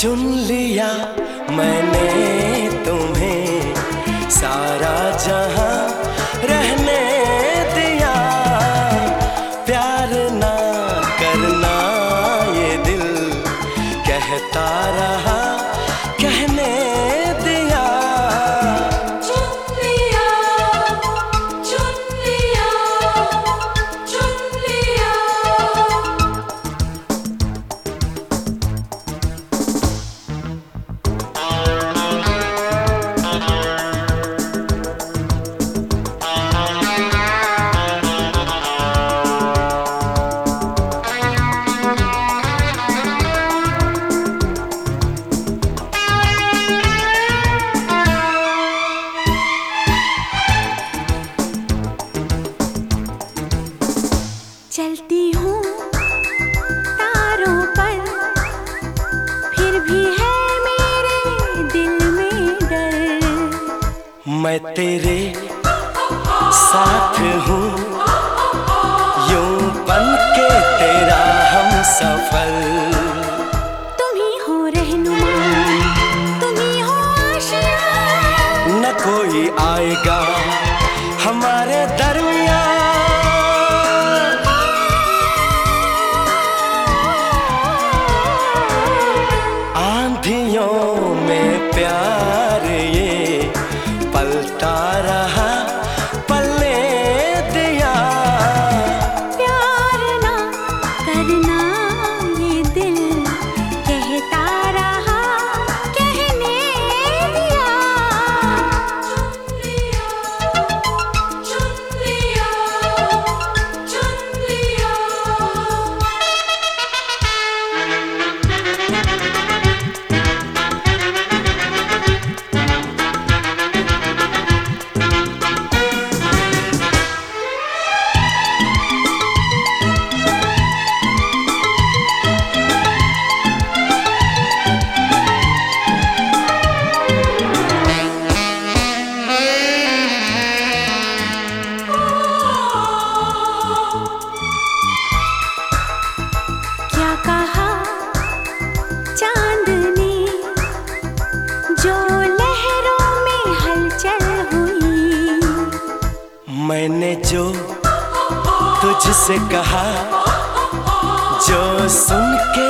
चुन लिया मैंने तुम्हें सारा जहाँ चलती हूँ तारों पर। फिर भी है मेरे दिल में डर। मैं तेरे साथ हूँ यू बन के तेरा हम सफल तुम ही हो रहनुमा तुम ही हो आशिया। न कोई आएगा हमारे दरमिया जो तुझसे कहा जो सुन के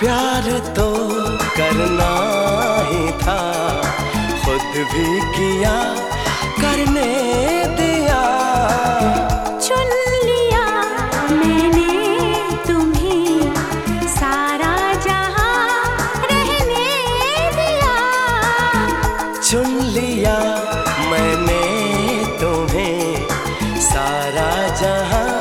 प्यार तो करना ही था। खुद भी किया करने दिया। चुन लिया मैंने तुम्हें। सारा जहाँ रहने दिया। चुन लिया मैंने तुम्हें। सारा जहाँ